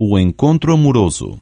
o encontro amoroso.